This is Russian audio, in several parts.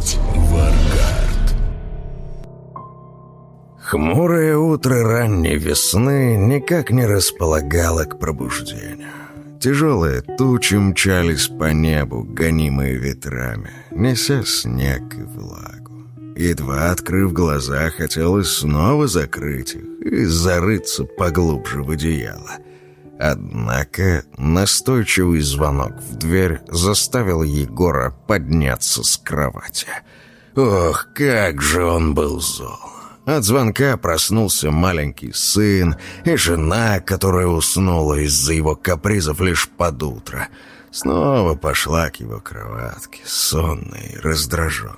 путь в Аргард. Хмурое утро ранней весны никак не располагало к пробуждению. Тяжелые тучи мчались по небу, гонимые ветрами, неся снег и влагу. Едва открыв глаза, хотелось снова закрыть их и зарыться поглубже в одеяло. Однако настойчивый звонок в дверь заставил Егора подняться с кровати. Ох, как же он был зол! От звонка проснулся маленький сын и жена, которая уснула из-за его капризов лишь под утро. Снова пошла к его кроватке, сонная и раздраженная.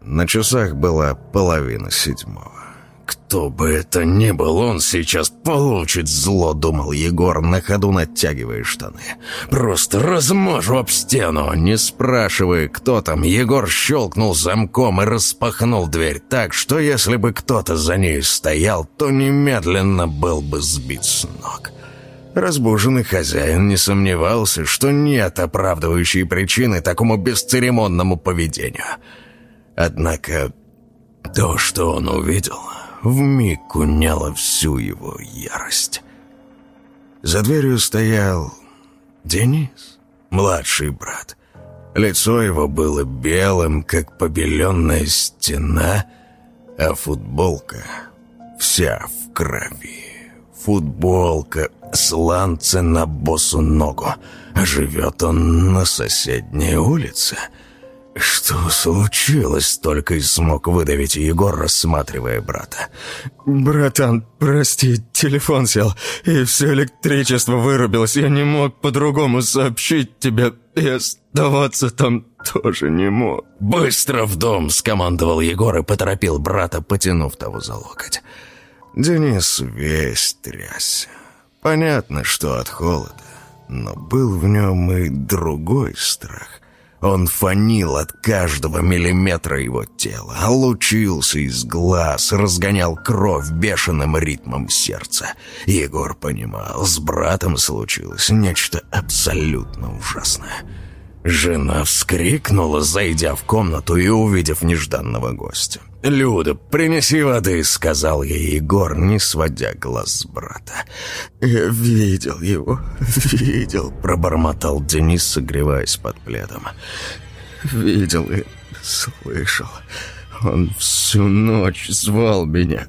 На часах была половина седьмого. «Кто бы это ни был, он сейчас получит зло», — думал Егор, на ходу натягивая штаны. «Просто размажу об стену». Не спрашивая, кто там, Егор щелкнул замком и распахнул дверь так, что если бы кто-то за ней стоял, то немедленно был бы сбит с ног. Разбуженный хозяин не сомневался, что нет оправдывающей причины такому бесцеремонному поведению. Однако то, что он увидел вмиг уняла всю его ярость. За дверью стоял Денис, младший брат. Лицо его было белым, как побеленная стена, а футболка вся в крови. Футболка сланцы на босу ногу. Живет он на соседней улице — «Что случилось?» — только и смог выдавить Егор, рассматривая брата. «Братан, прости, телефон сел, и все электричество вырубилось. Я не мог по-другому сообщить тебе, и оставаться там тоже не мог». «Быстро в дом!» — скомандовал Егор и поторопил брата, потянув того за локоть. Денис весь трясся. Понятно, что от холода, но был в нем и другой страх. Он фанил от каждого миллиметра его тела, лучился из глаз, разгонял кровь бешеным ритмом сердца. Егор понимал, с братом случилось нечто абсолютно ужасное. Жена вскрикнула, зайдя в комнату и увидев нежданного гостя. «Люда, принеси воды», — сказал ей Егор, не сводя глаз с брата. «Я видел его, видел», — пробормотал Денис, согреваясь под пледом. «Видел и слышал. Он всю ночь звал меня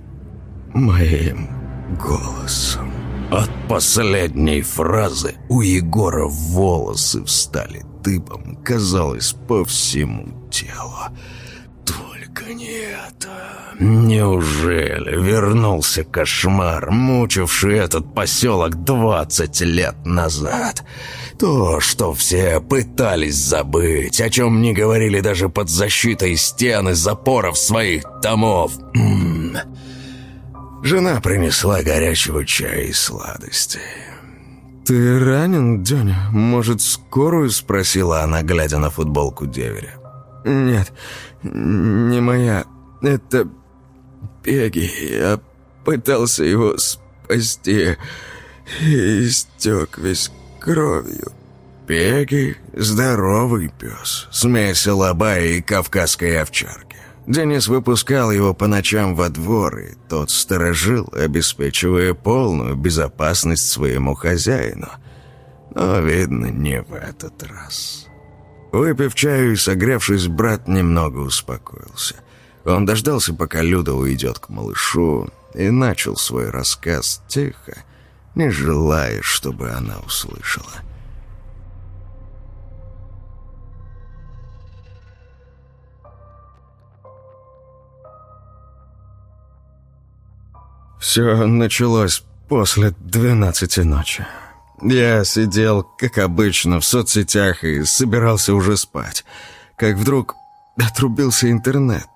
моим голосом». От последней фразы у Егора волосы встали дыбом, казалось, по всему телу. Только не это. Неужели вернулся кошмар, мучивший этот поселок двадцать лет назад? То, что все пытались забыть, о чем не говорили даже под защитой стены запоров своих домов. Жена принесла горячего чая и сладостей. «Ты ранен, Дёня? Может, скорую?» — спросила она, глядя на футболку деверя. «Нет, не моя. Это Пеги. Я пытался его спасти и истек весь кровью». Пеги — здоровый пес, смесь лобая и кавказской овчарки. Денис выпускал его по ночам во двор, и тот сторожил, обеспечивая полную безопасность своему хозяину. Но, видно, не в этот раз. Выпив чаю и согревшись, брат немного успокоился. Он дождался, пока Люда уйдет к малышу, и начал свой рассказ тихо, не желая, чтобы она услышала. Все началось после двенадцати ночи. Я сидел, как обычно, в соцсетях и собирался уже спать, как вдруг отрубился интернет.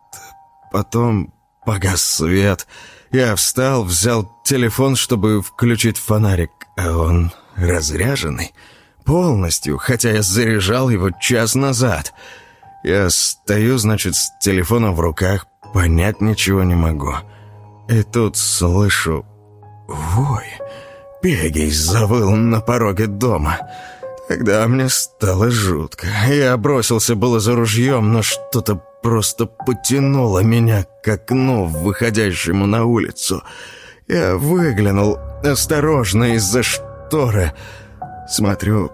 Потом погас свет. Я встал, взял телефон, чтобы включить фонарик, а он разряженный. Полностью, хотя я заряжал его час назад. Я стою, значит, с телефоном в руках, понять ничего не могу. И тут слышу вой. Пегий завыл на пороге дома. Тогда мне стало жутко. Я бросился было за ружьем, но что-то просто потянуло меня к окну, выходящему на улицу. Я выглянул осторожно из-за шторы. Смотрю,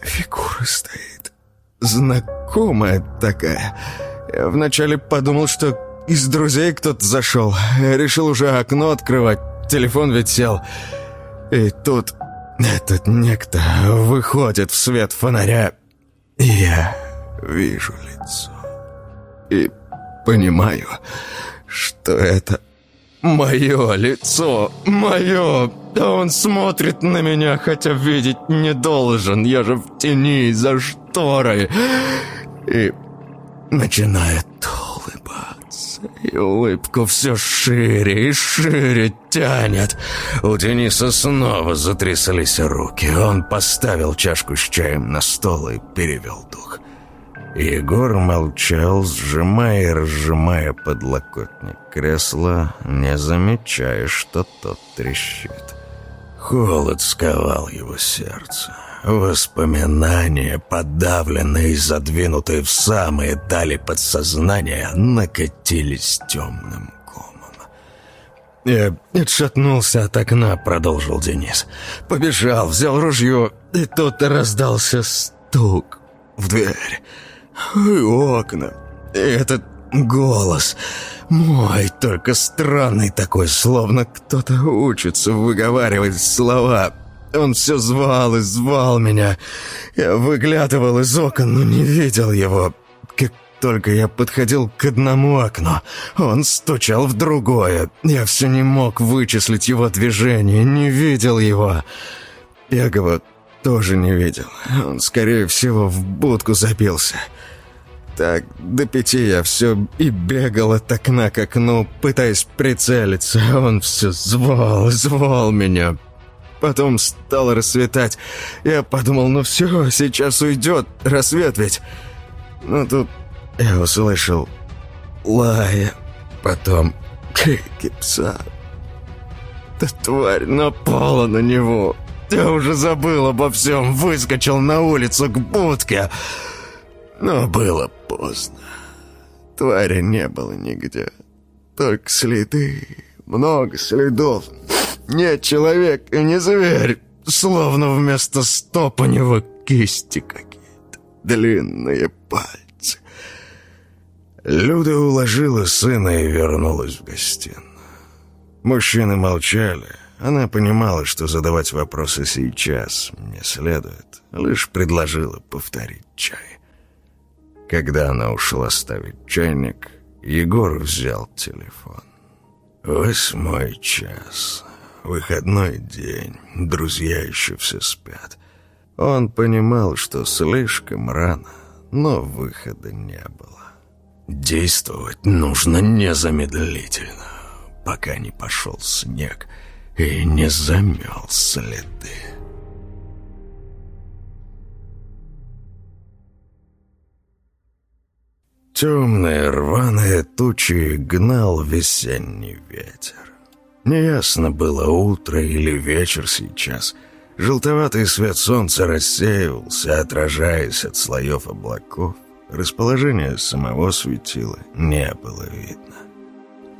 фигура стоит. Знакомая такая. Я вначале подумал, что из друзей кто-то зашел. Решил уже окно открывать. Телефон ведь сел. И тут этот некто выходит в свет фонаря, и я вижу лицо. И понимаю, что это мое лицо, мое. Он смотрит на меня, хотя видеть не должен. Я же в тени за шторой. И начинает улыбку все шире и шире тянет. У Дениса снова затрясались руки. Он поставил чашку с чаем на стол и перевел дух. Егор молчал, сжимая и разжимая подлокотник кресла, не замечая, что тот трещит. Холод сковал его сердце. Воспоминания, подавленные и задвинутые в самые дали подсознания, накатились темным комом. «Я отшатнулся от окна», — продолжил Денис. «Побежал, взял ружье, и тут раздался стук в дверь. И окна. И этот голос мой, только странный такой, словно кто-то учится выговаривать слова». Он все звал и звал меня. Я выглядывал из окон, но не видел его. Как только я подходил к одному окну, он стучал в другое. Я все не мог вычислить его движение, не видел его. Ягова тоже не видел. Он, скорее всего, в будку забился. Так, до пяти я все и бегал от окна к окну, пытаясь прицелиться. Он все звал, звал меня, Потом стало рассветать. Я подумал, ну все, сейчас уйдет, рассвет ведь. Но тут я услышал лая, потом крики пса. Да тварь напала на него. Я уже забыл обо всем, выскочил на улицу к будке. Но было поздно. Твари не было нигде. Только следы, много следов. Нет человек и не зверь, словно вместо стоп у него кисти какие-то, длинные пальцы. Люда уложила сына и вернулась в гостиную. Мужчины молчали. Она понимала, что задавать вопросы сейчас не следует, лишь предложила повторить чай. Когда она ушла ставить чайник, Егор взял телефон. Восьмой час. Выходной день, друзья еще все спят. Он понимал, что слишком рано, но выхода не было. Действовать нужно незамедлительно, пока не пошел снег и не замел следы. Темные рваные тучи гнал весенний ветер. Неясно было, утро или вечер сейчас. Желтоватый свет солнца рассеивался, отражаясь от слоев облаков. Расположение самого светила не было видно.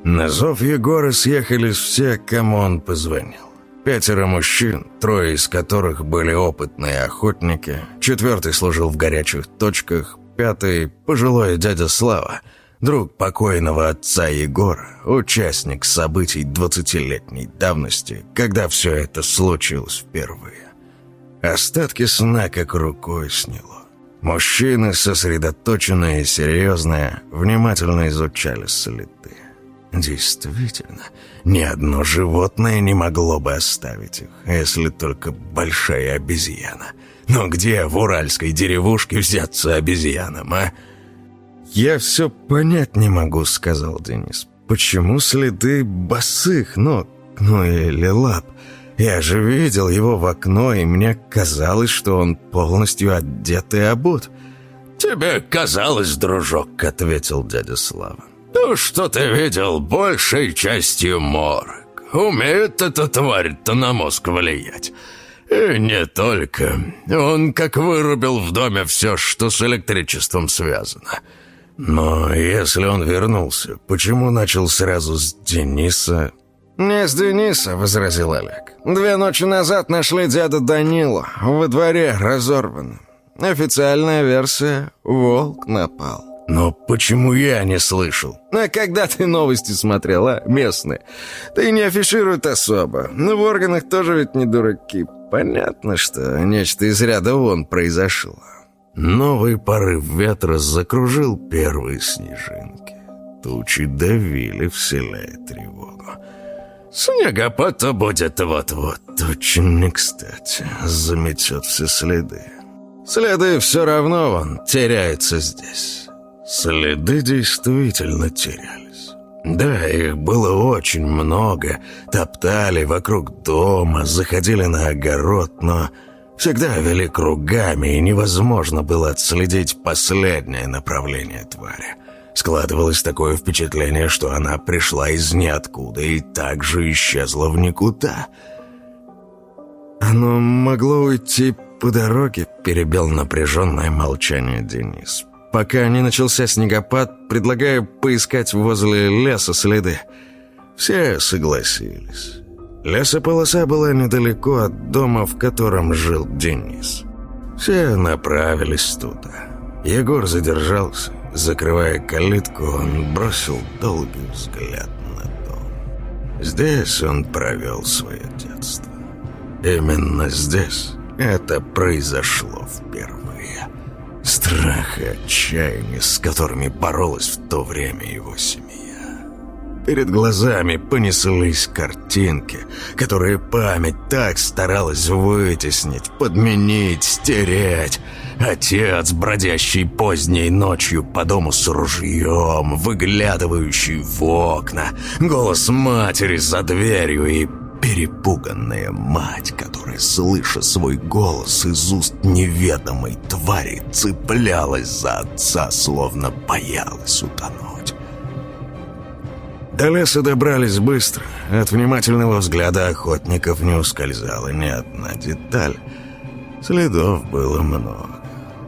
На зов Егора съехались все, кому он позвонил. Пятеро мужчин, трое из которых были опытные охотники, четвертый служил в горячих точках, пятый – пожилой дядя Слава – друг покойного отца Егора, участник событий двадцатилетней давности, когда все это случилось впервые. Остатки сна как рукой сняло. Мужчины, сосредоточенные и серьезные, внимательно изучали следы. Действительно, ни одно животное не могло бы оставить их, если только большая обезьяна. Но где в уральской деревушке взяться обезьянам, а? «Я все понять не могу», — сказал Денис. «Почему следы босых ног, ну или лап? Я же видел его в окно, и мне казалось, что он полностью одет и обут». «Тебе казалось, дружок», — ответил дядя Слава. «То, что ты видел, большей частью морок. Умеет эта тварь-то на мозг влиять. И не только. Он как вырубил в доме все, что с электричеством связано. Но если он вернулся, почему начал сразу с Дениса? «Не с Дениса», — возразил Олег. «Две ночи назад нашли дяду Данилу во дворе разорванным. Официальная версия — волк напал». «Но почему я не слышал?» «А когда ты новости смотрел, а, местные? Ты не афишируют особо. Но в органах тоже ведь не дураки. Понятно, что нечто из ряда вон произошло». Новый порыв ветра закружил первые снежинки. Тучи давили, вселяя тревогу. Снегопад-то будет вот-вот. Очень кстати. Заметет все следы. Следы все равно вон теряются здесь. Следы действительно терялись. Да, их было очень много. Топтали вокруг дома, заходили на огород, но всегда вели кругами, и невозможно было отследить последнее направление твари. Складывалось такое впечатление, что она пришла из ниоткуда и также исчезла в никуда. «Оно могло уйти по дороге», — перебил напряженное молчание Денис. «Пока не начался снегопад, предлагаю поискать возле леса следы». Все согласились. Лесополоса была недалеко от дома, в котором жил Денис. Все направились туда. Егор задержался. Закрывая калитку, он бросил долгий взгляд на дом. Здесь он провел свое детство. Именно здесь это произошло впервые. Страх и отчаяние, с которыми боролась в то время его семья. Перед глазами понеслись картинки, которые память так старалась вытеснить, подменить, стереть. Отец, бродящий поздней ночью по дому с ружьем, выглядывающий в окна, голос матери за дверью и перепуганная мать, которая, слыша свой голос из уст неведомой твари, цеплялась за отца, словно боялась утонуть. До леса добрались быстро. От внимательного взгляда охотников не ускользала ни одна деталь. Следов было много.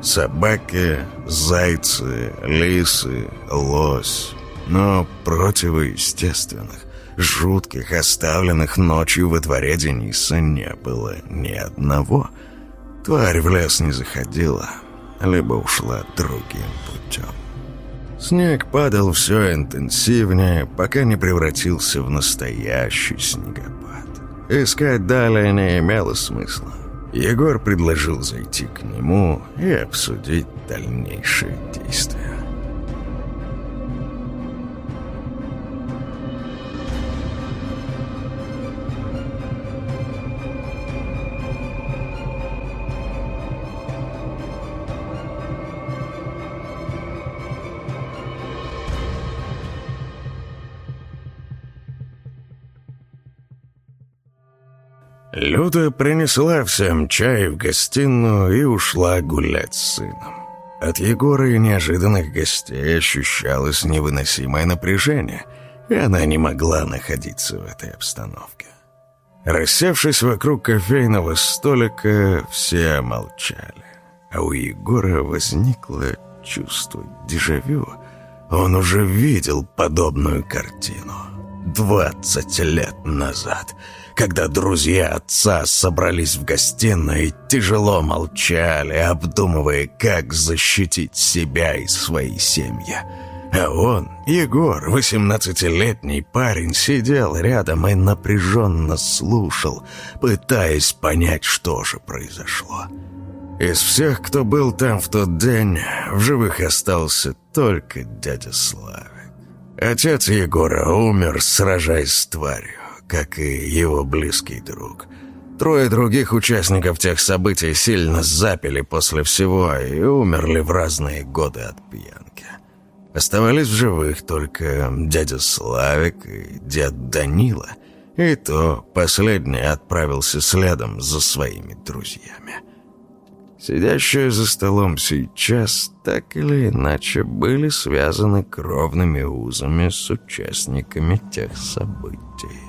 Собаки, зайцы, лисы, лось. Но противоестественных, жутких, оставленных ночью во дворе Дениса не было ни одного. Тварь в лес не заходила, либо ушла другим путем. Снег падал все интенсивнее, пока не превратился в настоящий снегопад. Искать далее не имело смысла. Егор предложил зайти к нему и обсудить дальнейшие действия. Люда принесла всем чай в гостиную и ушла гулять с сыном. От Егора и неожиданных гостей ощущалось невыносимое напряжение, и она не могла находиться в этой обстановке. Рассевшись вокруг кофейного столика, все молчали, а у Егора возникло чувство дежавю. Он уже видел подобную картину двадцать лет назад — когда друзья отца собрались в гостиной и тяжело молчали, обдумывая, как защитить себя и свои семьи. А он, Егор, восемнадцатилетний парень, сидел рядом и напряженно слушал, пытаясь понять, что же произошло. Из всех, кто был там в тот день, в живых остался только дядя Славик. Отец Егора умер, сражаясь с тварью как и его близкий друг. Трое других участников тех событий сильно запили после всего и умерли в разные годы от пьянки. Оставались в живых только дядя Славик и дед Данила, и то последний отправился следом за своими друзьями. Сидящие за столом сейчас так или иначе были связаны кровными узами с участниками тех событий.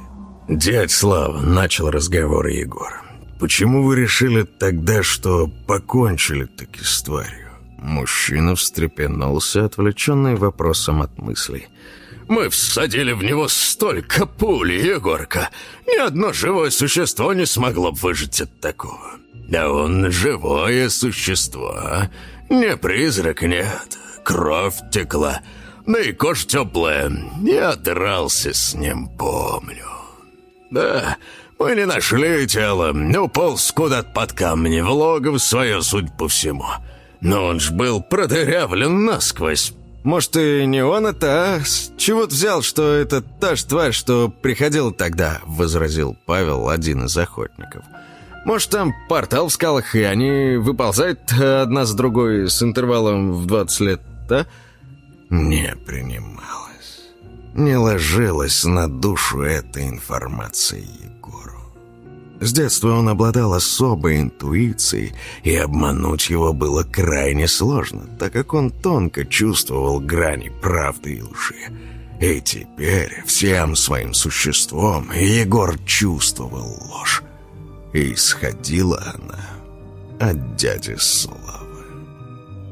«Дядь Слава», — начал разговор Егор. почему вы решили тогда, что покончили таки с тварью?» Мужчина встрепенулся, отвлеченный вопросом от мыслей. «Мы всадили в него столько пуль, Егорка! Ни одно живое существо не смогло выжить от такого. Да он живое существо? Не призрак, нет. Кровь текла, да и кожа теплая. Я дрался с ним, помню. Да, мы не нашли тело, уполз куда-то под камни, в логово свое, судя по всему. Но он ж был продырявлен насквозь. Может, и не он это, а? С чего ты взял, что это та же тварь, что приходила тогда?» — возразил Павел, один из охотников. «Может, там портал в скалах, и они выползают одна с другой с интервалом в 20 лет, да?» Не принималось. Не ложилась на душу эта информация Егору. С детства он обладал особой интуицией, и обмануть его было крайне сложно, так как он тонко чувствовал грани правды и лжи. И теперь всем своим существом Егор чувствовал ложь. И исходила она от дяди Славы.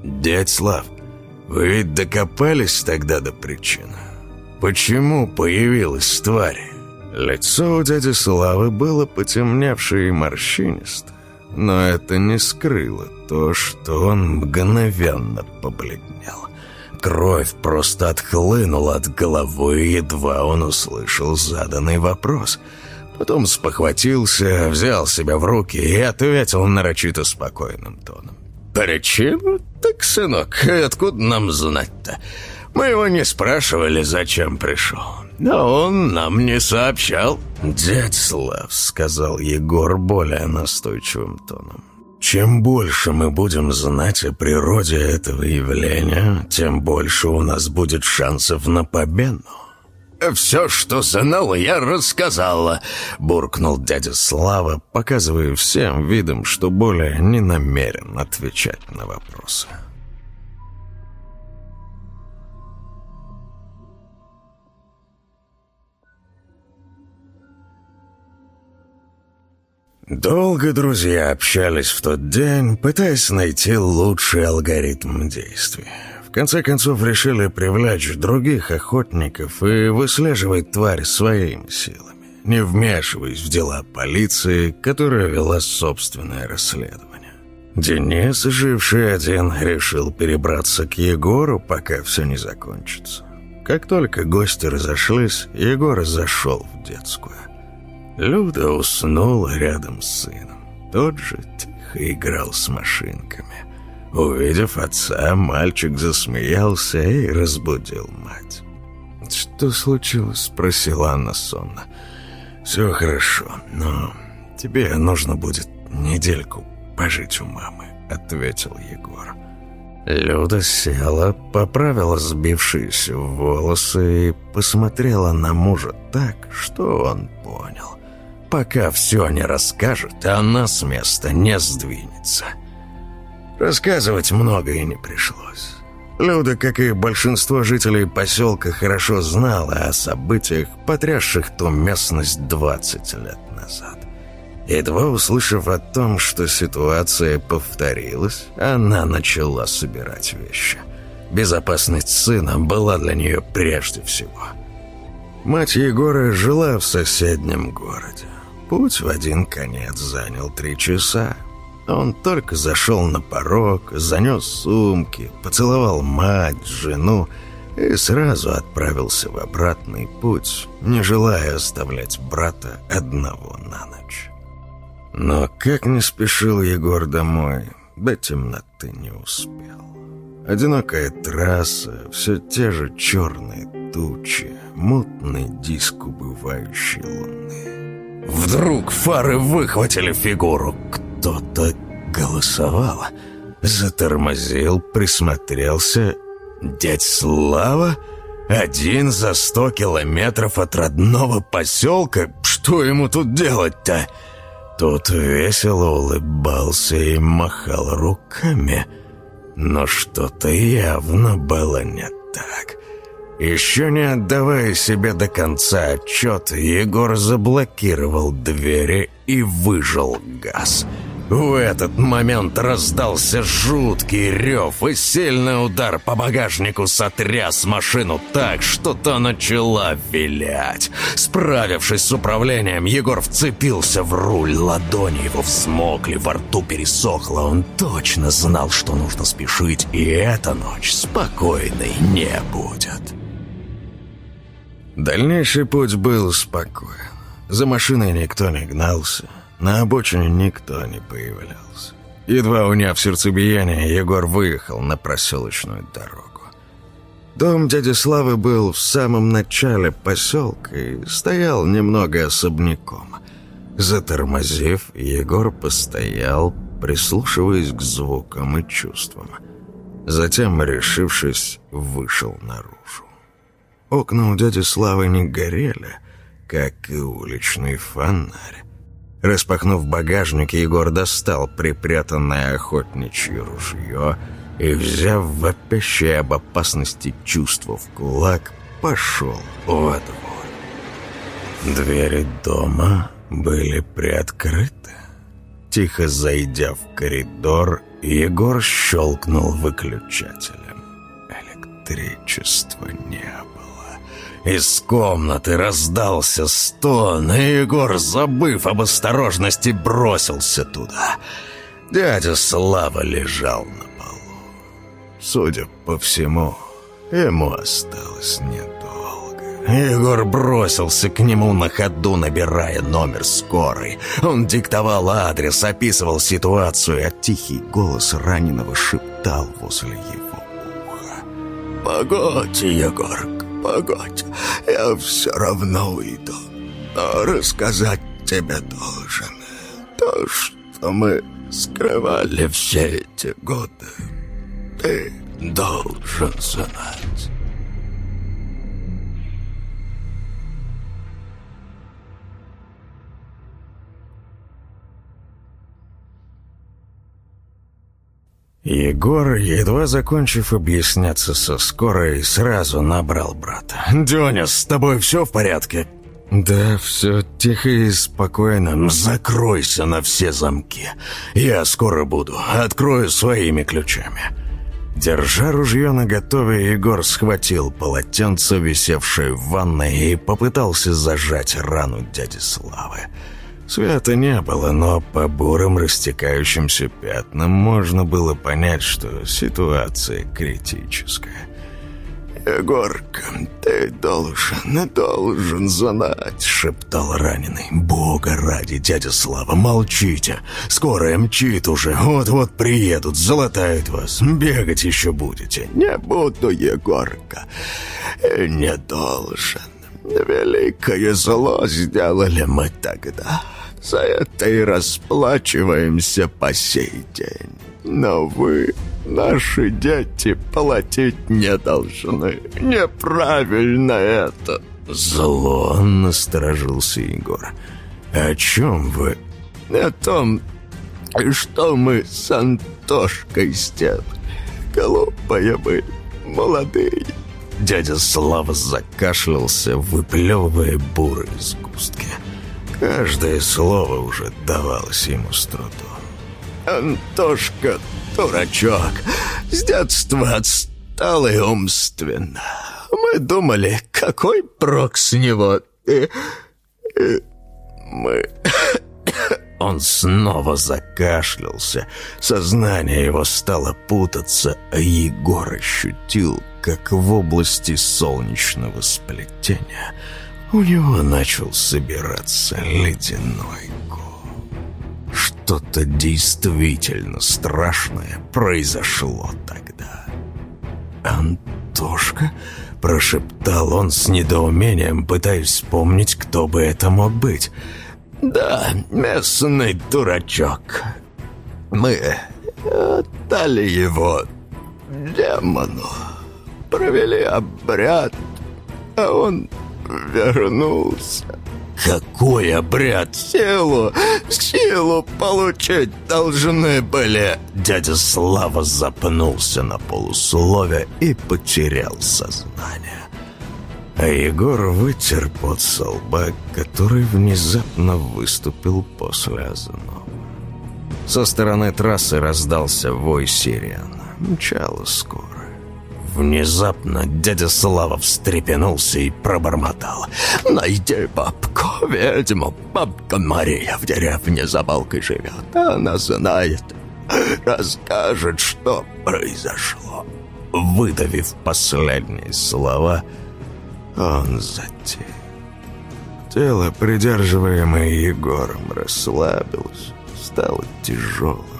«Дядь Слав, вы ведь докопались тогда до причины? Почему появилась тварь?» Лицо у дяди Славы было потемневшее и морщинистое, но это не скрыло то, что он мгновенно побледнел. Кровь просто отхлынула от головы, едва он услышал заданный вопрос. Потом спохватился, взял себя в руки и ответил нарочито спокойным тоном. «Причину? Так, сынок, откуда нам знать-то? Мы его не спрашивали, зачем пришел. Но он нам не сообщал». «Дядь Слав», — сказал Егор более настойчивым тоном, «чем больше мы будем знать о природе этого явления, тем больше у нас будет шансов на победу». «Все, что знал, я рассказала», — буркнул дядя Слава, показывая всем видом, что более не намерен отвечать на вопросы. Долго друзья общались в тот день, пытаясь найти лучший алгоритм действий конце концов решили привлечь других охотников и выслеживать тварь своими силами, не вмешиваясь в дела полиции, которая вела собственное расследование. Денис, живший один, решил перебраться к Егору, пока все не закончится. Как только гости разошлись, Егор зашел в детскую. Люда уснула рядом с сыном. Тот же тихо играл с машинками – Увидев отца, мальчик засмеялся и разбудил мать. «Что случилось?» — спросила Анна сонно. «Все хорошо, но тебе нужно будет недельку пожить у мамы», — ответил Егор. Люда села, поправила сбившиеся волосы и посмотрела на мужа так, что он понял. Пока все не расскажет, она с места не сдвинется. — Рассказывать многое не пришлось. Люда, как и большинство жителей поселка, хорошо знала о событиях, потрясших ту местность 20 лет назад. Едва услышав о том, что ситуация повторилась, она начала собирать вещи. Безопасность сына была для нее прежде всего. Мать Егора жила в соседнем городе. Путь в один конец занял три часа, он только зашел на порог, занес сумки, поцеловал мать, жену и сразу отправился в обратный путь, не желая оставлять брата одного на ночь. Но как не спешил Егор домой, до темноты не успел. Одинокая трасса, все те же черные тучи, мутный диск убывающей луны. Вдруг фары выхватили фигуру кто-то голосовал. Затормозил, присмотрелся. Дядь Слава? Один за сто километров от родного поселка? Что ему тут делать-то? Тот весело улыбался и махал руками. Но что-то явно было не так. Еще не отдавая себе до конца отчет, Егор заблокировал двери и выжал газ. В этот момент раздался жуткий рев, и сильный удар по багажнику сотряс машину так, что та начала вилять. Справившись с управлением, Егор вцепился в руль, ладони его взмокли, во рту пересохло. Он точно знал, что нужно спешить, и эта ночь спокойной не будет. Дальнейший путь был спокоен. За машиной никто не гнался. На обочине никто не появлялся. Едва уняв сердцебиение, Егор выехал на проселочную дорогу. Дом дяди Славы был в самом начале поселка и стоял немного особняком. Затормозив, Егор постоял, прислушиваясь к звукам и чувствам. Затем, решившись, вышел наружу. Окна у дяди Славы не горели, как и уличный фонарь. Распахнув багажник, Егор достал припрятанное охотничье ружье и, взяв вопящее об опасности чувство в кулак, пошел во двор. Двери дома были приоткрыты. Тихо зайдя в коридор, Егор щелкнул выключателем. Электричества не было. Из комнаты раздался стон, и Егор, забыв об осторожности, бросился туда. Дядя Слава лежал на полу. Судя по всему, ему осталось недолго. Егор бросился к нему на ходу, набирая номер скорой. Он диктовал адрес, описывал ситуацию, а тихий голос раненого шептал возле его уха. «Погодь, Егорка, погодь, я все равно уйду. Но рассказать тебе должен то, что мы скрывали все эти годы. Ты должен знать. Егор, едва закончив объясняться со скорой, сразу набрал брата. «Дёня, с тобой все в порядке?» «Да, все тихо и спокойно. Закройся на все замки. Я скоро буду. Открою своими ключами». Держа ружье наготове, Егор схватил полотенце, висевшее в ванной, и попытался зажать рану дяди Славы. Света не было, но по бурым растекающимся пятнам можно было понять, что ситуация критическая. «Егорка, ты должен, должен знать», — шептал раненый. «Бога ради, дядя Слава, молчите. Скоро мчит уже, вот-вот приедут, залатают вас. Бегать еще будете». «Не буду, Егорка, не должен. Великое зло сделали мы тогда. За это и расплачиваемся по сей день. Но вы, наши дети, платить не должны. Неправильно это. Зло, насторожился Егор. О чем вы? О том, что мы с Антошкой сделали. Глупые были, молодые. Дядя Слава закашлялся, выплевывая бурые сгустки. Каждое слово уже давалось ему с трудом. «Антошка, дурачок, с детства отсталый умственно. Мы думали, какой прок с него, и... и мы...» Он снова закашлялся. Сознание его стало путаться, а Егор ощутил, как в области солнечного сплетения у него начал собираться ледяной ком. Что-то действительно страшное произошло тогда. «Антошка?» — прошептал он с недоумением, пытаясь вспомнить, кто бы это мог быть. «Да, местный дурачок. Мы отдали его демону, провели обряд, а он вернулся. Какой обряд? Силу, силу получить должны были. Дядя Слава запнулся на полуслове и потерял сознание. а Егор вытер под со лба, который внезапно выступил после Озанова. Со стороны трассы раздался вой сирен. Мчало скоро. Внезапно дядя Слава встрепенулся и пробормотал. «Найди бабку, ведьму, бабка Мария в деревне за балкой живет. Она знает, расскажет, что произошло». Выдавив последние слова, он затих. Тело, придерживаемое Егором, расслабилось, стало тяжелым.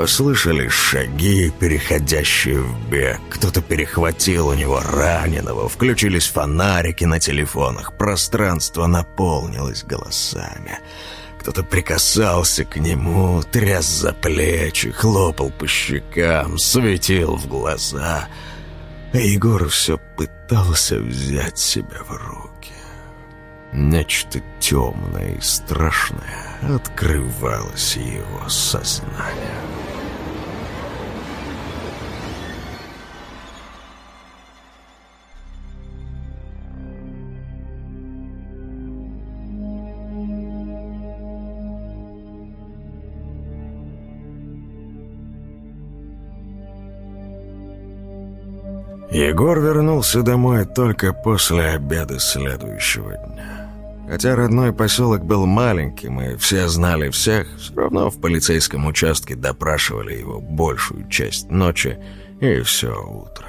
Послышались шаги, переходящие в бег. Кто-то перехватил у него раненого. Включились фонарики на телефонах. Пространство наполнилось голосами. Кто-то прикасался к нему, тряс за плечи, хлопал по щекам, светил в глаза. А Егор все пытался взять себя в руки. Нечто темное и страшное открывалось его сознание. Егор вернулся домой только после обеда следующего дня. Хотя родной поселок был маленьким, и все знали всех, все равно в полицейском участке допрашивали его большую часть ночи и все утро.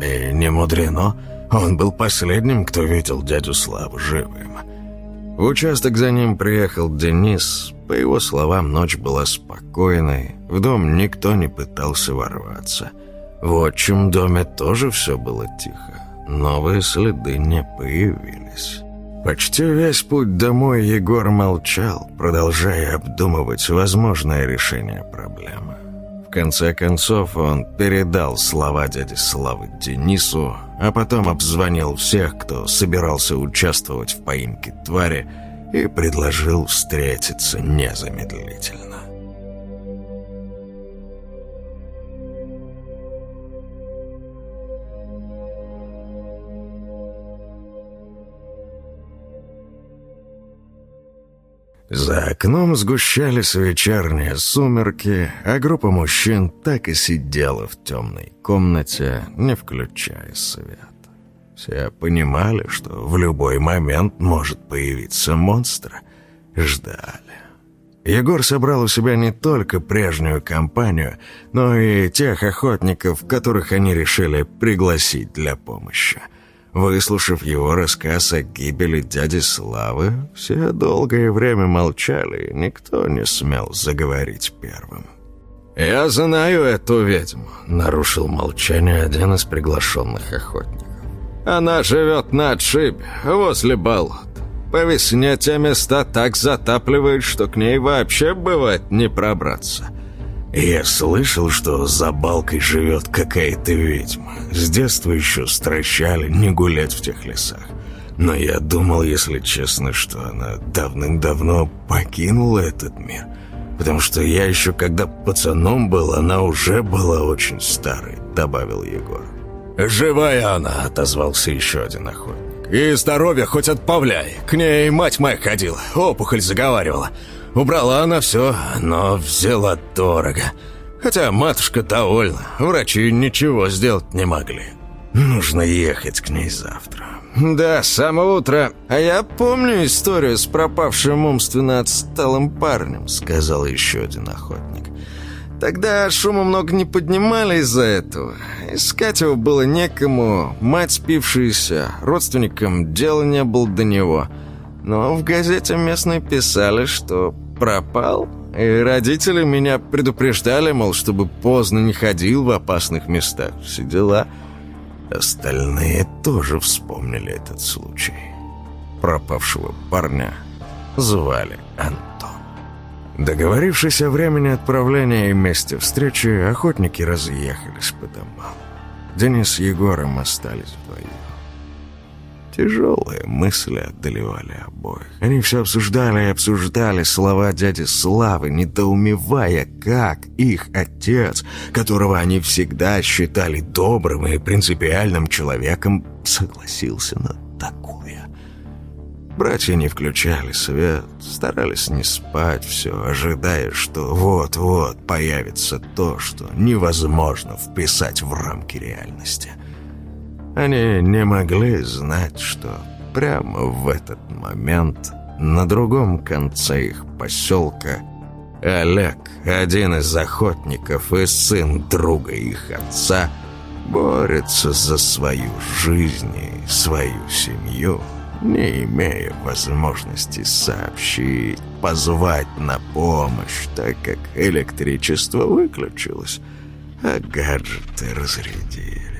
И не мудрено, он был последним, кто видел дядю Славу живым. В участок за ним приехал Денис. По его словам, ночь была спокойной, в дом никто не пытался ворваться – в отчим доме тоже все было тихо. Новые следы не появились. Почти весь путь домой Егор молчал, продолжая обдумывать возможное решение проблемы. В конце концов он передал слова дяди Славы Денису, а потом обзвонил всех, кто собирался участвовать в поимке твари, и предложил встретиться незамедлительно. За окном сгущались вечерние сумерки, а группа мужчин так и сидела в темной комнате, не включая свет. Все понимали, что в любой момент может появиться монстр. Ждали. Егор собрал у себя не только прежнюю компанию, но и тех охотников, которых они решили пригласить для помощи. Выслушав его рассказ о гибели дяди Славы, все долгое время молчали, и никто не смел заговорить первым. «Я знаю эту ведьму», — нарушил молчание один из приглашенных охотников. «Она живет на отшибе, возле болот. По весне те места так затапливают, что к ней вообще бывает не пробраться». «Я слышал, что за балкой живет какая-то ведьма. С детства еще стращали не гулять в тех лесах. Но я думал, если честно, что она давным-давно покинула этот мир. Потому что я еще когда пацаном был, она уже была очень старой», — добавил Егор. «Живая она», — отозвался еще один охотник. «И здоровье хоть отпавляй. К ней мать моя ходила, опухоль заговаривала». Убрала она все, но взяла дорого. Хотя матушка довольна, врачи ничего сделать не могли. Нужно ехать к ней завтра. Да, с самого утра. А я помню историю с пропавшим умственно отсталым парнем, сказал еще один охотник. Тогда шума много не поднимали из-за этого. Искать его было некому, мать спившаяся, родственникам дела не было до него. Но в газете местной писали, что пропал, и родители меня предупреждали, мол, чтобы поздно не ходил в опасных местах. Все дела. Остальные тоже вспомнили этот случай. Пропавшего парня звали Антон. Договорившись о времени отправления и месте встречи, охотники разъехались по домам. Денис с Егором остались вдвоем. Тяжелые мысли одолевали обоих. Они все обсуждали и обсуждали слова дяди Славы, недоумевая, как их отец, которого они всегда считали добрым и принципиальным человеком, согласился на такое. Братья не включали свет, старались не спать все, ожидая, что вот-вот появится то, что невозможно вписать в рамки реальности. Они не могли знать, что прямо в этот момент на другом конце их поселка Олег, один из охотников и сын друга их отца, борется за свою жизнь и свою семью, не имея возможности сообщить, позвать на помощь, так как электричество выключилось, а гаджеты разрядились.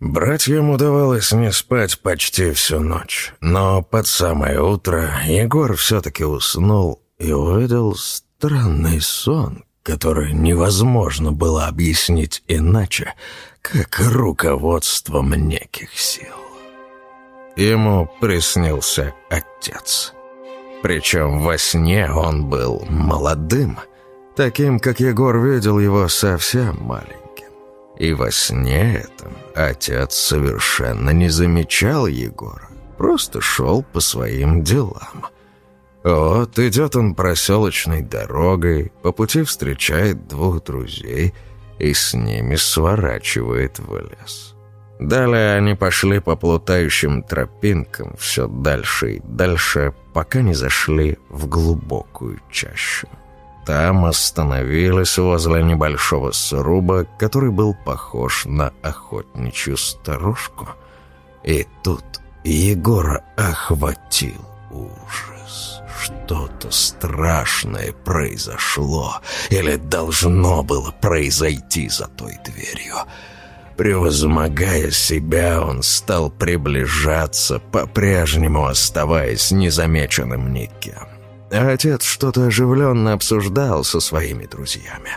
Братьям удавалось не спать почти всю ночь, но под самое утро Егор все-таки уснул и увидел странный сон, который невозможно было объяснить иначе, как руководством неких сил. Ему приснился отец. Причем во сне он был молодым, таким, как Егор видел его совсем маленьким. И во сне этом отец совершенно не замечал Егора, просто шел по своим делам. Вот идет он проселочной дорогой, по пути встречает двух друзей и с ними сворачивает в лес. Далее они пошли по плутающим тропинкам все дальше и дальше, пока не зашли в глубокую чащу. Там остановилась возле небольшого сруба, который был похож на охотничью старушку. И тут Егора охватил ужас. Что-то страшное произошло или должно было произойти за той дверью. Превозмогая себя, он стал приближаться, по-прежнему оставаясь незамеченным никем. Отец что-то оживленно обсуждал со своими друзьями.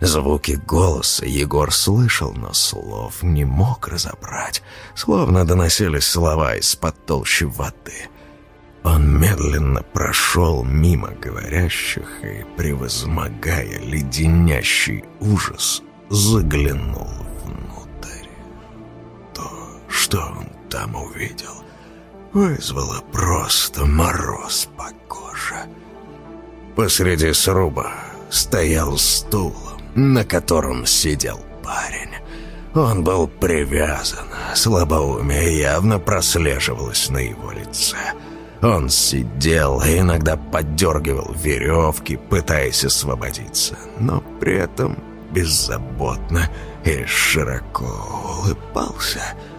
Звуки голоса Егор слышал, но слов не мог разобрать, словно доносились слова из-под толщи воды. Он медленно прошел мимо говорящих и, превозмогая леденящий ужас, заглянул внутрь. То, что он там увидел, вызвало просто мороз по. Посреди сруба стоял стул, на котором сидел парень. Он был привязан, слабоумие явно прослеживалось на его лице. Он сидел и иногда поддергивал веревки, пытаясь освободиться, но при этом беззаботно и широко улыбался –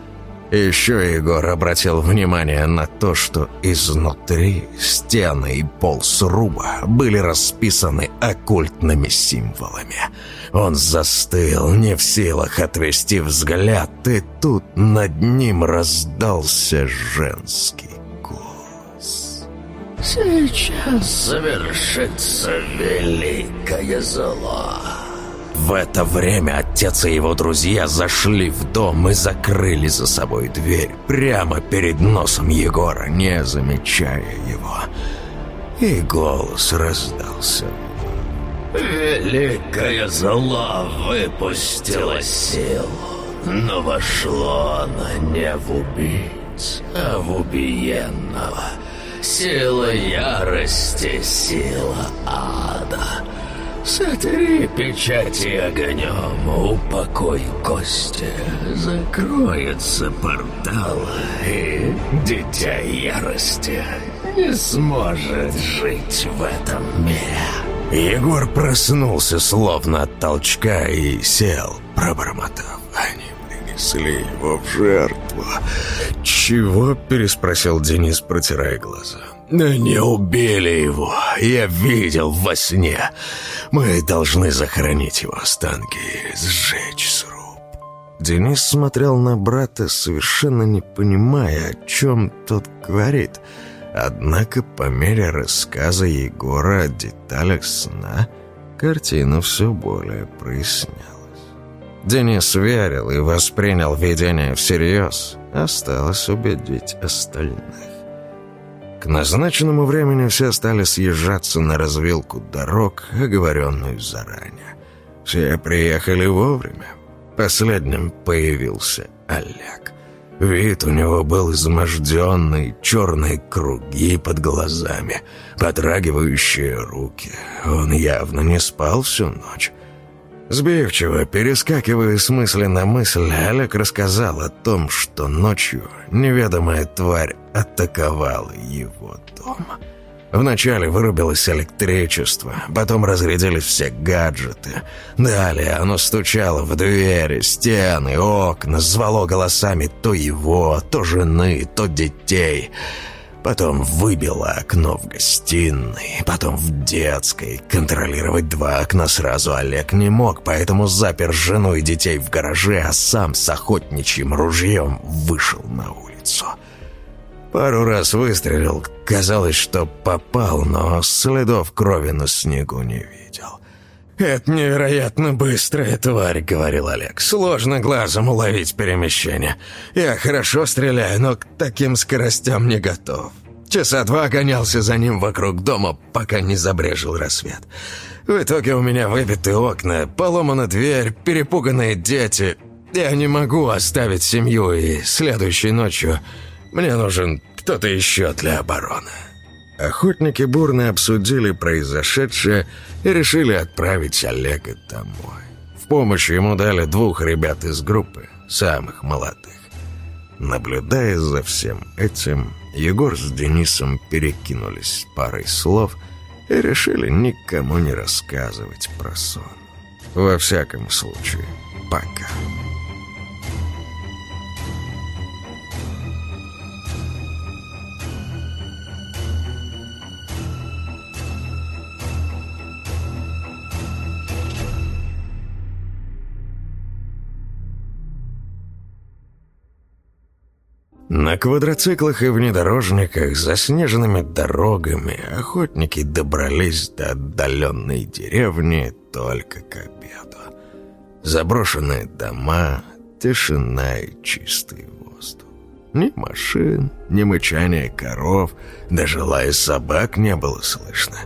еще Егор обратил внимание на то, что изнутри стены и пол сруба были расписаны оккультными символами. Он застыл, не в силах отвести взгляд, и тут над ним раздался женский голос. «Сейчас совершится великое зло». В это время отец и его друзья зашли в дом и закрыли за собой дверь прямо перед носом Егора, не замечая его. И голос раздался. «Великое зло выпустило силу, но вошло оно не в убийц, а в убиенного. Сила ярости, сила ада». Сотри печати огнем, упокой кости, закроется портал, и Дитя Ярости не сможет жить в этом мире. Егор проснулся словно от толчка и сел, пробормотав. Они принесли его в жертву. «Чего?» – переспросил Денис, протирая глаза. «Не убили его. Я видел во сне. Мы должны захоронить его останки и сжечь сруб». Денис смотрел на брата, совершенно не понимая, о чем тот говорит. Однако по мере рассказа Егора о деталях сна картина все более прояснялась. Денис верил и воспринял видение всерьез. Осталось убедить остальных. К назначенному времени все стали съезжаться на развилку дорог, оговоренную заранее. Все приехали вовремя. Последним появился Олег. Вид у него был изможденный, черные круги под глазами, подрагивающие руки. Он явно не спал всю ночь. Сбивчиво, перескакивая с мысли на мысль, Олег рассказал о том, что ночью неведомая тварь атаковала его дом. Вначале вырубилось электричество, потом разрядились все гаджеты. Далее оно стучало в двери, стены, окна, звало голосами то его, то жены, то детей. Потом выбило окно в гостиной, потом в детской. Контролировать два окна сразу Олег не мог, поэтому запер жену и детей в гараже, а сам с охотничьим ружьем вышел на улицу. Пару раз выстрелил, казалось, что попал, но следов крови на снегу не видел. «Это невероятно быстрая тварь», — говорил Олег. «Сложно глазом уловить перемещение. Я хорошо стреляю, но к таким скоростям не готов. Часа два гонялся за ним вокруг дома, пока не забрежил рассвет. В итоге у меня выбиты окна, поломана дверь, перепуганные дети. Я не могу оставить семью, и следующей ночью мне нужен кто-то еще для обороны». Охотники бурно обсудили произошедшее и решили отправить Олега домой. В помощь ему дали двух ребят из группы, самых молодых. Наблюдая за всем этим, Егор с Денисом перекинулись парой слов и решили никому не рассказывать про сон. Во всяком случае, пока. На квадроциклах и внедорожниках, заснеженными дорогами, охотники добрались до отдаленной деревни только к обеду. Заброшенные дома, тишина и чистый воздух. Ни машин, ни мычания коров, даже лая собак не было слышно.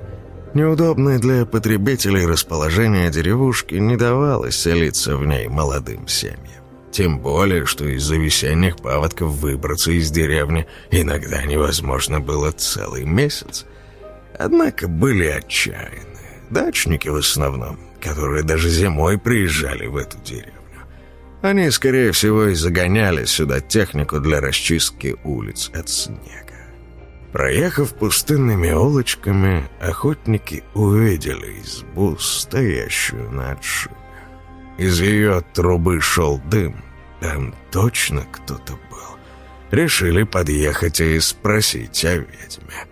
Неудобное для потребителей расположение деревушки не давало селиться в ней молодым семьям. Тем более, что из-за весенних паводков выбраться из деревни иногда невозможно было целый месяц. Однако были отчаянные. Дачники в основном, которые даже зимой приезжали в эту деревню. Они, скорее всего, и загоняли сюда технику для расчистки улиц от снега. Проехав пустынными улочками, охотники увидели избу, стоящую на отшибе. Из ее трубы шел дым. Там точно кто-то был. Решили подъехать и спросить о ведьме.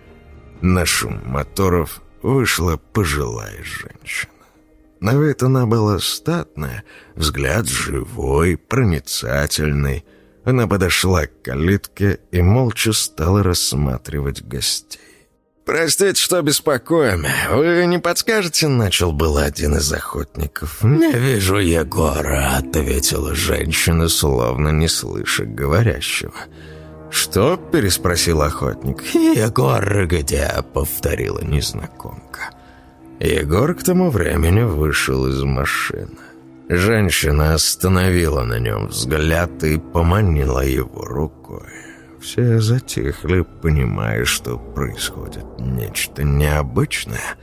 На шум моторов вышла пожилая женщина. На вид она была статная, взгляд живой, проницательный. Она подошла к калитке и молча стала рассматривать гостей. «Простите, что беспокоим. Вы не подскажете?» — начал был один из охотников. «Не вижу Егора», — ответила женщина, словно не слыша говорящего. «Что?» — переспросил охотник. «Егор где?» — повторила незнакомка. Егор к тому времени вышел из машины. Женщина остановила на нем взгляд и поманила его рукой. Все затихли, понимая, что происходит нечто необычное.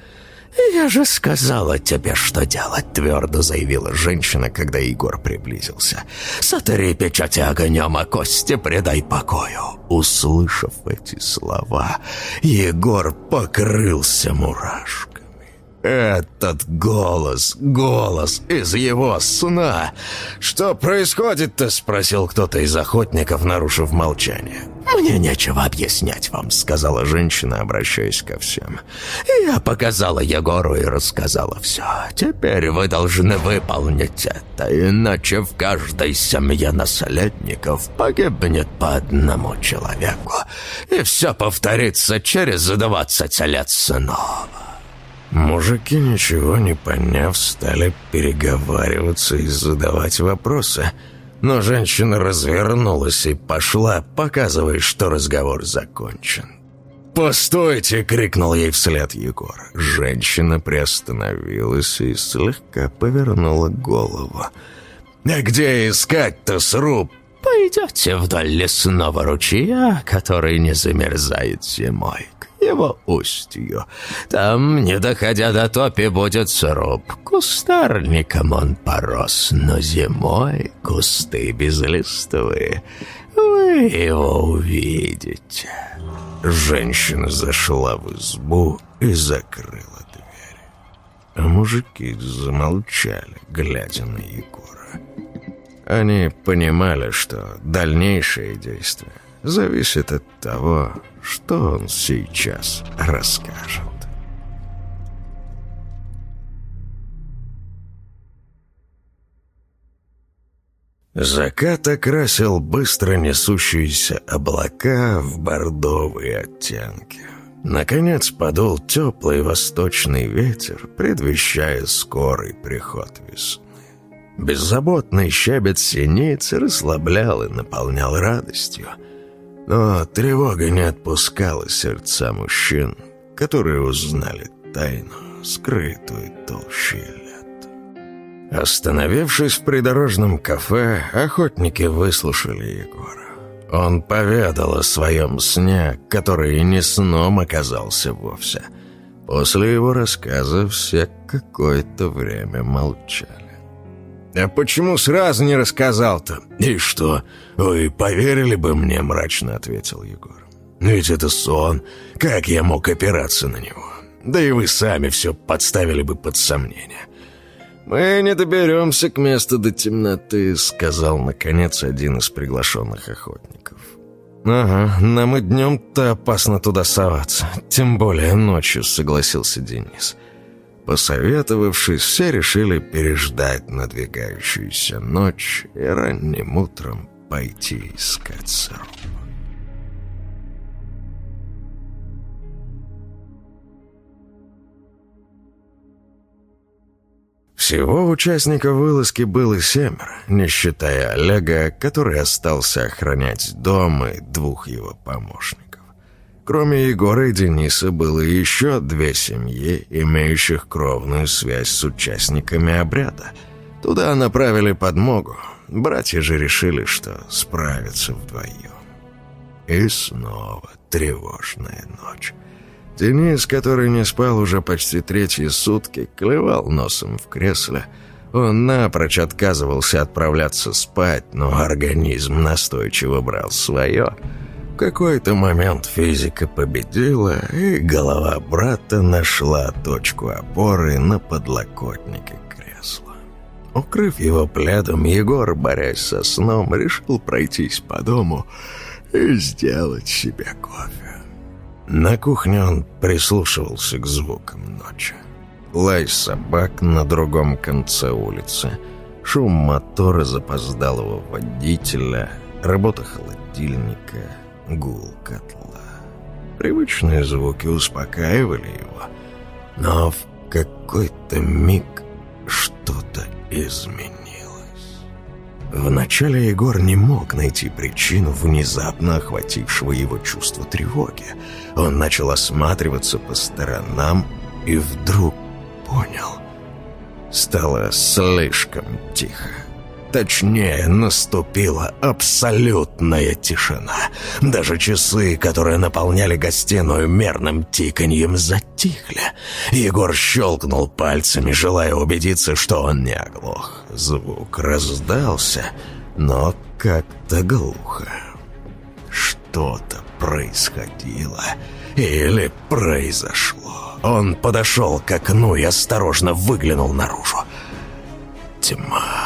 «Я же сказала тебе, что делать», — твердо заявила женщина, когда Егор приблизился. «Сотри печати огнем, а кости предай покою». Услышав эти слова, Егор покрылся мурашкой. Этот голос, голос из его сна. «Что происходит-то?» — спросил кто-то из охотников, нарушив молчание. «Мне нечего объяснять вам», — сказала женщина, обращаясь ко всем. «Я показала Егору и рассказала все. Теперь вы должны выполнить это, иначе в каждой семье наследников погибнет по одному человеку, и все повторится через двадцать лет снова». Мужики, ничего не поняв, стали переговариваться и задавать вопросы. Но женщина развернулась и пошла, показывая, что разговор закончен. «Постойте!» — крикнул ей вслед Егор. Женщина приостановилась и слегка повернула голову. «А где искать-то сруб?» «Пойдете вдоль лесного ручья, который не замерзает зимой, к его устью. Там, не доходя до топи, будет сруб. Кустарником он порос, но зимой кусты безлистовые. Вы его увидите». Женщина зашла в избу и закрыла дверь. А мужики замолчали, глядя на Егора. Они понимали, что дальнейшее действие зависит от того, что он сейчас расскажет. Закат окрасил быстро несущиеся облака в бордовые оттенки. Наконец подул теплый восточный ветер, предвещая скорый приход весны. Беззаботный щебет синиц расслаблял и наполнял радостью. Но тревога не отпускала сердца мужчин, которые узнали тайну, скрытую толще Остановившись в придорожном кафе, охотники выслушали Егора. Он поведал о своем сне, который не сном оказался вовсе. После его рассказа все какое-то время молчали. «А почему сразу не рассказал-то?» «И что, вы поверили бы мне?» — мрачно ответил Егор. «Ведь это сон. Как я мог опираться на него? Да и вы сами все подставили бы под сомнение». «Мы не доберемся к месту до темноты», — сказал, наконец, один из приглашенных охотников. «Ага, нам и днем-то опасно туда соваться, тем более ночью», — согласился Денис. Посоветовавшись, все решили переждать надвигающуюся ночь и ранним утром пойти искать сару. Всего участников вылазки было семеро, не считая Олега, который остался охранять дом и двух его помощников. Кроме Егора и Дениса было еще две семьи, имеющих кровную связь с участниками обряда. Туда направили подмогу. Братья же решили, что справятся вдвоем. И снова тревожная ночь. Денис, который не спал уже почти третьи сутки, клевал носом в кресле. Он напрочь отказывался отправляться спать, но организм настойчиво брал свое. Какой-то момент физика победила, и голова брата нашла точку опоры на подлокотнике кресла. Укрыв его пледом, Егор, борясь со сном, решил пройтись по дому и сделать себе кофе. На кухне он прислушивался к звукам ночи. Лай собак на другом конце улицы, шум мотора запоздалого водителя, работа холодильника, гул котла. Привычные звуки успокаивали его, но в какой-то миг что-то изменилось. Вначале Егор не мог найти причину внезапно охватившего его чувства тревоги. Он начал осматриваться по сторонам и вдруг понял. Стало слишком тихо. Точнее, наступила абсолютная тишина. Даже часы, которые наполняли гостиную мерным тиканьем, затихли. Егор щелкнул пальцами, желая убедиться, что он не оглох. Звук раздался, но как-то глухо. Что-то происходило или произошло. Он подошел к окну и осторожно выглянул наружу. Тьма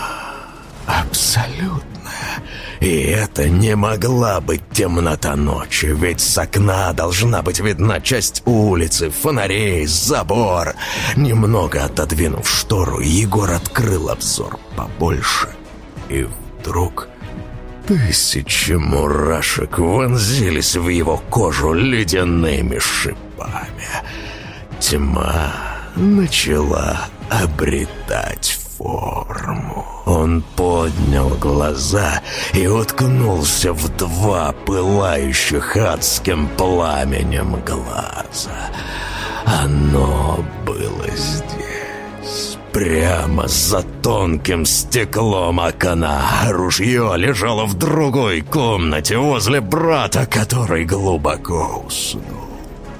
абсолютная. И это не могла быть темнота ночи, ведь с окна должна быть видна часть улицы, фонарей, забор. Немного отодвинув штору, Егор открыл обзор побольше. И вдруг тысячи мурашек вонзились в его кожу ледяными шипами. Тьма начала обретать форму. Он поднял глаза и уткнулся в два пылающих адским пламенем глаза. Оно было здесь, прямо за тонким стеклом окна. Ружье лежало в другой комнате возле брата, который глубоко уснул.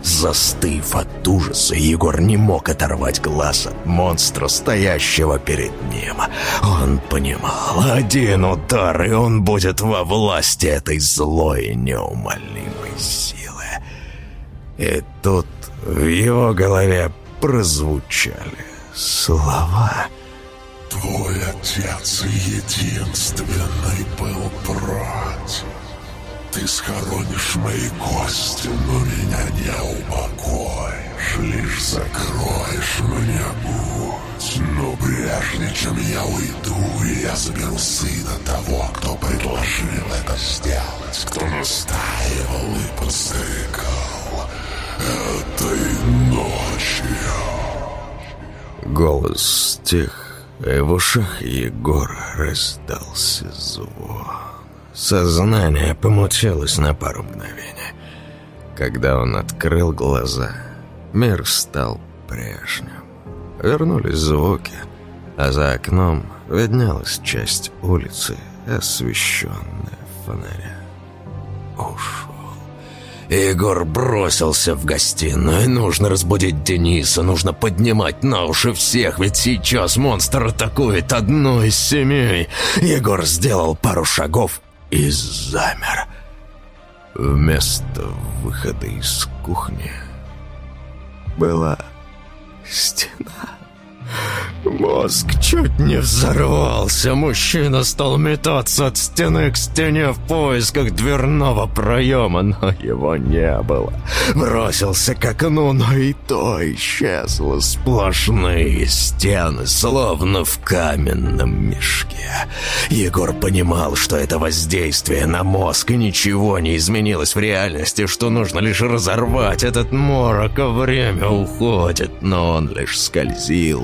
Застыв от ужаса, Егор не мог оторвать глаз от монстра, стоящего перед ним. Он понимал, один удар, и он будет во власти этой злой неумолимой силы. И тут в его голове прозвучали слова «Твой отец единственный был прочь». Ты схоронишь мои кости, но меня не упокоишь, лишь закроешь мне путь. Но прежде чем я уйду, я заберу сына того, кто предложил это сделать, кто настаивал и подстерегал этой ночью. Голос стих, и в ушах Егора раздался звон. Сознание помутилось на пару мгновений. Когда он открыл глаза, мир стал прежним. Вернулись звуки, а за окном виднелась часть улицы, освещенная фонаря. Ушел. Егор бросился в гостиную. Нужно разбудить Дениса, нужно поднимать на уши всех, ведь сейчас монстр атакует одну из семей. Егор сделал пару шагов и замер. Вместо выхода из кухни была стена. Мозг чуть не взорвался. Мужчина стал метаться от стены к стене в поисках дверного проема, но его не было. Бросился к окну, но и то исчезло. Сплошные стены, словно в каменном мешке. Егор понимал, что это воздействие на мозг, и ничего не изменилось в реальности, что нужно лишь разорвать этот морок, а время уходит, но он лишь скользил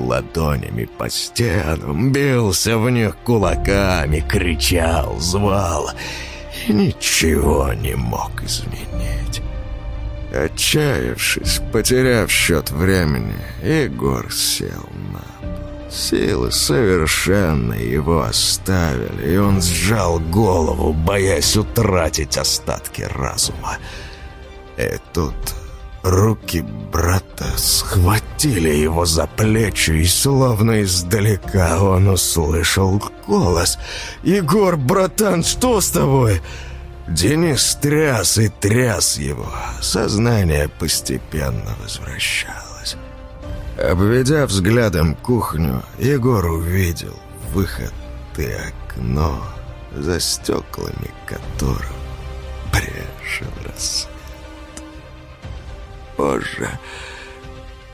ладонями по стенам, бился в них кулаками, кричал, звал ничего не мог изменить. Отчаявшись, потеряв счет времени, Егор сел на. Силы совершенно его оставили, и он сжал голову, боясь утратить остатки разума. И тут Руки брата схватили его за плечи, и словно издалека он услышал голос. «Егор, братан, что с тобой?» Денис тряс и тряс его. Сознание постепенно возвращалось. Обведя взглядом кухню, Егор увидел выход и окно, за стеклами которого брешил рассвет позже.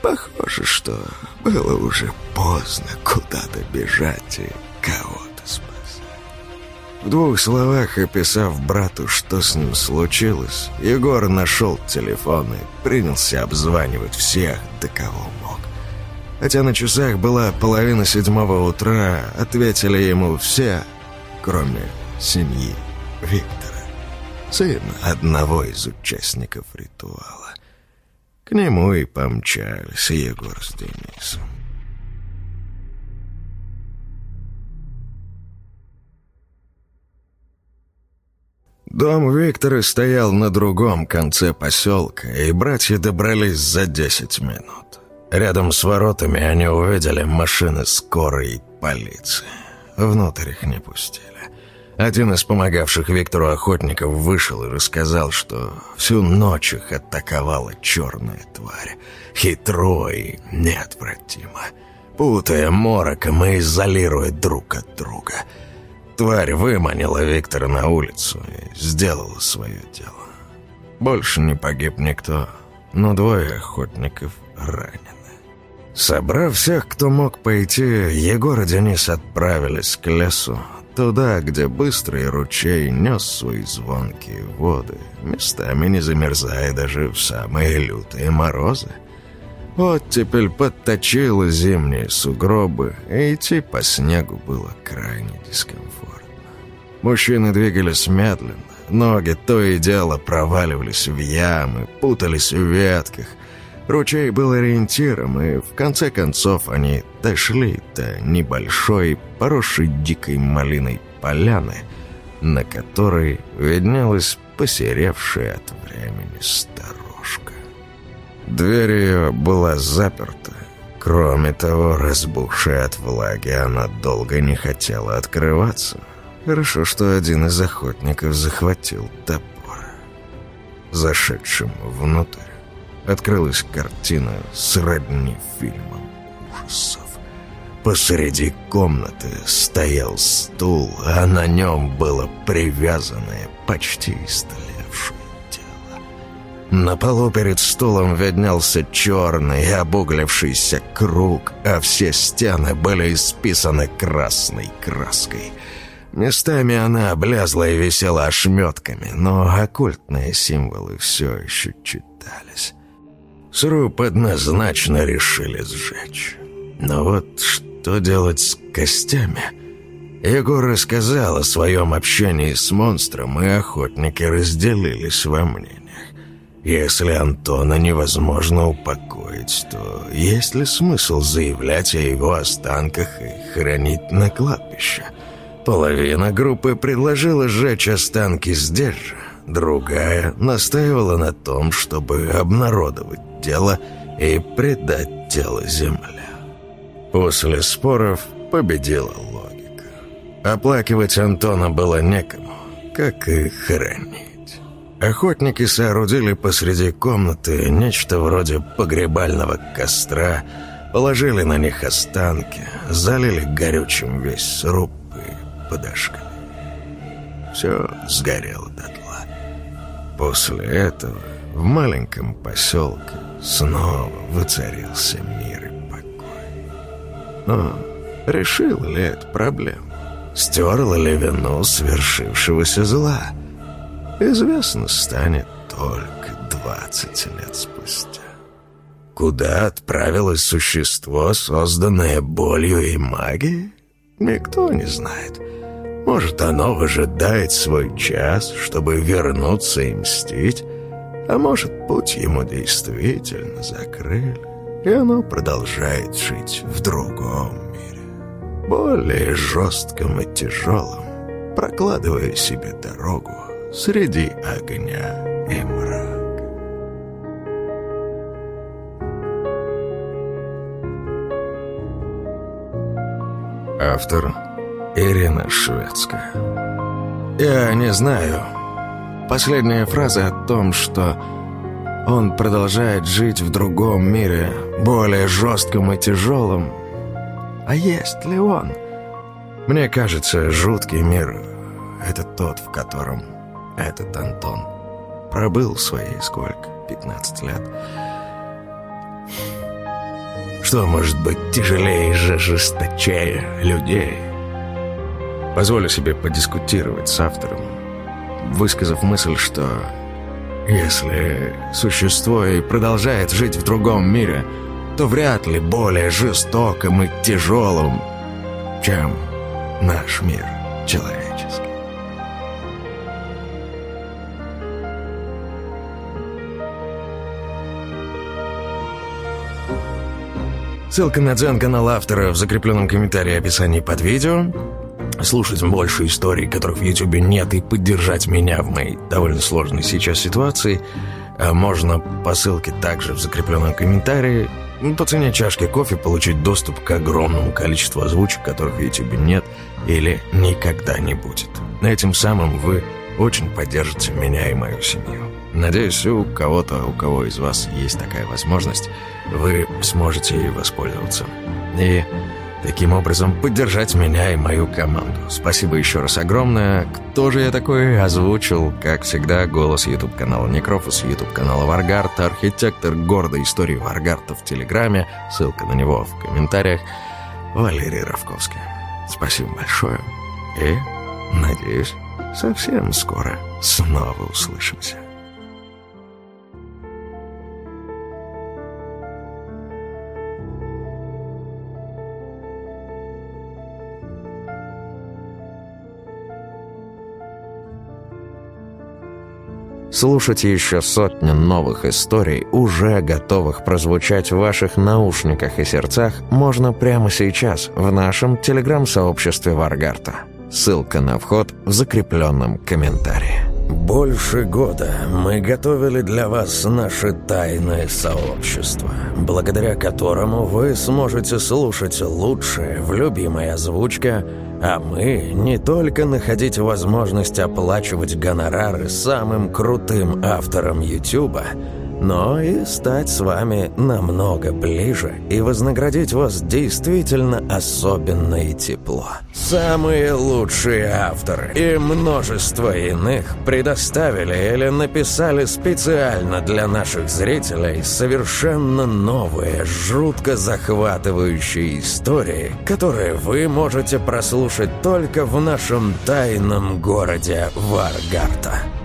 Похоже, что было уже поздно куда-то бежать и кого-то спасать. В двух словах описав брату, что с ним случилось, Егор нашел телефон и принялся обзванивать всех, до кого мог. Хотя на часах была половина седьмого утра, ответили ему все, кроме семьи Виктора, сына одного из участников ритуала. К нему и помчались Егор с Денисом. Дом Виктора стоял на другом конце поселка, и братья добрались за десять минут. Рядом с воротами они увидели машины скорой и полиции. Внутрь их не пустили. Один из помогавших Виктору охотников вышел и рассказал, что всю ночь их атаковала черная тварь. Хитро и неотвратимо. Путая мороком и изолируя друг от друга. Тварь выманила Виктора на улицу и сделала свое дело. Больше не погиб никто, но двое охотников ранены. Собрав всех, кто мог пойти, Егор и Денис отправились к лесу, Туда, где быстрый ручей нес свои звонкие воды, местами не замерзая даже в самые лютые морозы. Оттепель подточила зимние сугробы, и идти по снегу было крайне дискомфортно. Мужчины двигались медленно, ноги то и дело проваливались в ямы, путались в ветках. Ручей был ориентиром, и в конце концов они дошли до небольшой, поросшей дикой малиной поляны, на которой виднелась посеревшая от времени сторожка. Дверь ее была заперта. Кроме того, разбухшая от влаги, она долго не хотела открываться. Хорошо, что один из охотников захватил топор. Зашедшим внутрь открылась картина сродни фильмам ужасов. Посреди комнаты стоял стул, а на нем было привязанное, почти истлевшее тело. На полу перед стулом виднелся черный обуглившийся круг, а все стены были исписаны красной краской. Местами она облязла и висела ошметками, но оккультные символы все еще читались. Сруб однозначно решили сжечь. Но вот что делать с костями? Егор рассказал о своем общении с монстром, и охотники разделились во мнениях. Если Антона невозможно упокоить, то есть ли смысл заявлять о его останках и хранить на кладбище? Половина группы предложила сжечь останки здесь же, другая настаивала на том, чтобы обнародовать тело и предать тело земле. После споров победила логика. Оплакивать Антона было некому, как и хранить. Охотники соорудили посреди комнаты нечто вроде погребального костра, положили на них останки, залили горючим весь сруб и подошли. Все сгорело дотла. После этого в маленьком поселке снова воцарился мир но решил ли это проблему? Стерла ли вину свершившегося зла? Известно станет только двадцать лет спустя. Куда отправилось существо, созданное болью и магией? Никто не знает. Может, оно выжидает свой час, чтобы вернуться и мстить, а может, путь ему действительно закрыли и оно продолжает жить в другом мире, более жестком и тяжелом, прокладывая себе дорогу среди огня и мрака. Автор Ирина Шведская Я не знаю. Последняя фраза о том, что он продолжает жить в другом мире, более жестком и тяжелом. А есть ли он? Мне кажется, жуткий мир — это тот, в котором этот Антон пробыл свои сколько? 15 лет. Что может быть тяжелее и жесточее людей? Позволю себе подискутировать с автором, высказав мысль, что если существо и продолжает жить в другом мире, то вряд ли более жестоким и тяжелым, чем наш мир человеческий. Ссылка на дзен-канал автора в закрепленном комментарии описании под видео слушать больше историй, которых в Ютубе нет, и поддержать меня в моей довольно сложной сейчас ситуации, а можно по ссылке также в закрепленном комментарии по цене чашки кофе получить доступ к огромному количеству озвучек, которых в Ютубе нет или никогда не будет. Этим самым вы очень поддержите меня и мою семью. Надеюсь, у кого-то, у кого из вас есть такая возможность, вы сможете ей воспользоваться. И таким образом поддержать меня и мою команду. Спасибо еще раз огромное. Кто же я такой? Озвучил, как всегда, голос YouTube-канала Некрофус, YouTube-канала Варгард, архитектор гордой истории Варгарта в Телеграме, ссылка на него в комментариях, Валерий Равковский. Спасибо большое и, надеюсь, совсем скоро снова услышимся. Слушать еще сотни новых историй, уже готовых прозвучать в ваших наушниках и сердцах, можно прямо сейчас в нашем телеграм-сообществе Варгарта. Ссылка на вход в закрепленном комментарии. Больше года мы готовили для вас наше тайное сообщество, благодаря которому вы сможете слушать лучшее в любимой озвучке, а мы не только находить возможность оплачивать гонорары самым крутым авторам Ютуба, но и стать с вами намного ближе и вознаградить вас действительно особенно и тепло. Самые лучшие авторы и множество иных предоставили или написали специально для наших зрителей совершенно новые, жутко захватывающие истории, которые вы можете прослушать только в нашем тайном городе Варгарта.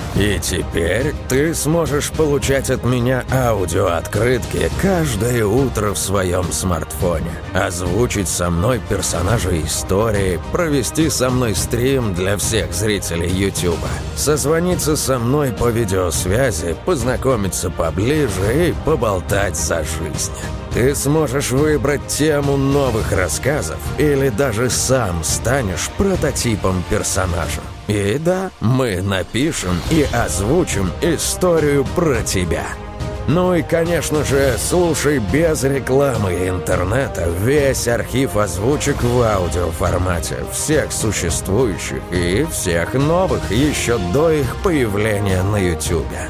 И теперь ты сможешь получать от меня аудиооткрытки каждое утро в своем смартфоне, озвучить со мной персонажей истории, провести со мной стрим для всех зрителей Ютуба, созвониться со мной по видеосвязи, познакомиться поближе и поболтать за жизнь. Ты сможешь выбрать тему новых рассказов или даже сам станешь прототипом персонажа. И да, мы напишем и озвучим историю про тебя. Ну и, конечно же, слушай без рекламы интернета весь архив озвучек в аудиоформате всех существующих и всех новых еще до их появления на Ютубе.